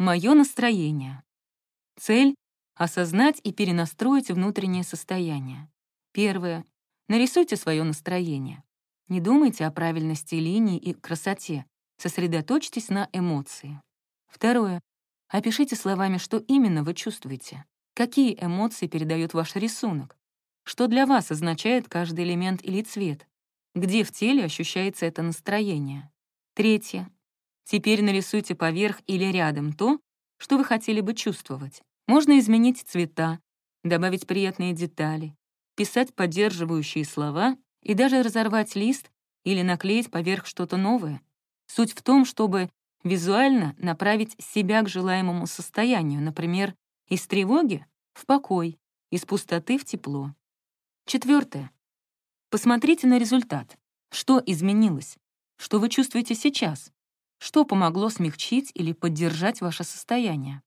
Мое настроение. Цель — осознать и перенастроить внутреннее состояние. Первое. Нарисуйте свое настроение. Не думайте о правильности линий и красоте. Сосредоточьтесь на эмоции. Второе. Опишите словами, что именно вы чувствуете. Какие эмоции передает ваш рисунок? Что для вас означает каждый элемент или цвет? Где в теле ощущается это настроение? Третье. Теперь нарисуйте поверх или рядом то, что вы хотели бы чувствовать. Можно изменить цвета, добавить приятные детали, писать поддерживающие слова и даже разорвать лист или наклеить поверх что-то новое. Суть в том, чтобы визуально направить себя к желаемому состоянию, например, из тревоги в покой, из пустоты в тепло. Четвертое. Посмотрите на результат. Что изменилось? Что вы чувствуете сейчас? Что помогло смягчить или поддержать ваше состояние?